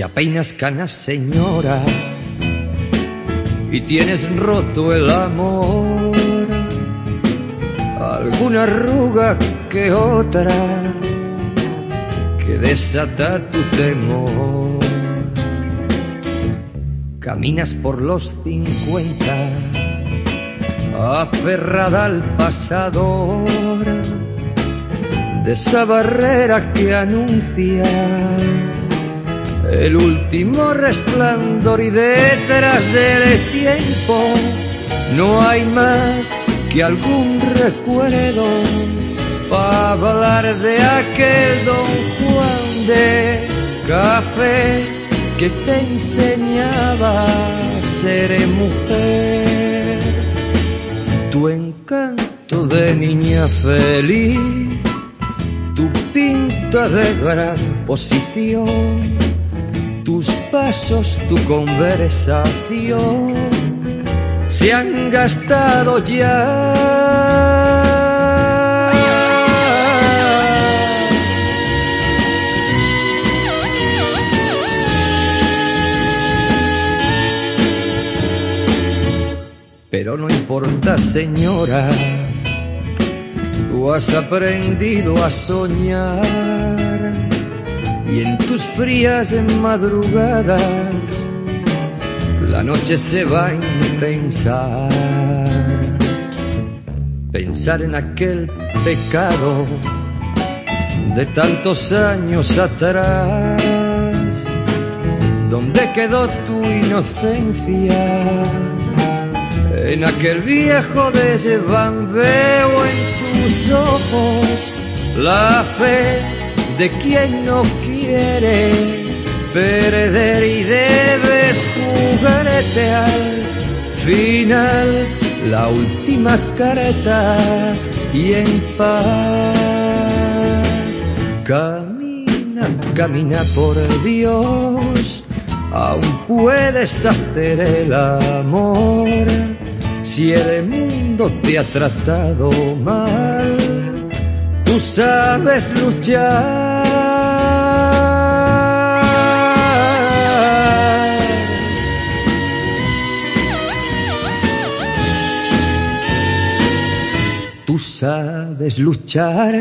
Ya peinas canas, señora, y tienes roto el amor. Alguna arruga que otra que desata tu temor. Caminas por los cincuenta, aferrada al pasado de esa barrera que anuncia el último resplandor y detrás del tiempo no hay más que algún recuerdo para hablar de aquel don Juan de café que te enseñaba a ser mujer. Tu encanto de niña feliz, tu pinta de gran posición tus pasos, tu conversación se han gastado ya. Pero no importa, señora, tú has aprendido a soñar y en tus frías madrugadas la noche se va en pensar, pensar en aquel pecado de tantos años atrás, donde quedó tu inocencia, en aquel viejo desván veo en tus ojos la fe de quien no quiere perder y debes jugarte al final la última careta y en paz. Camina, camina por Dios, aún puedes hacer el amor si el mundo te ha tratado mal. Tú sabes luchar sabes luchar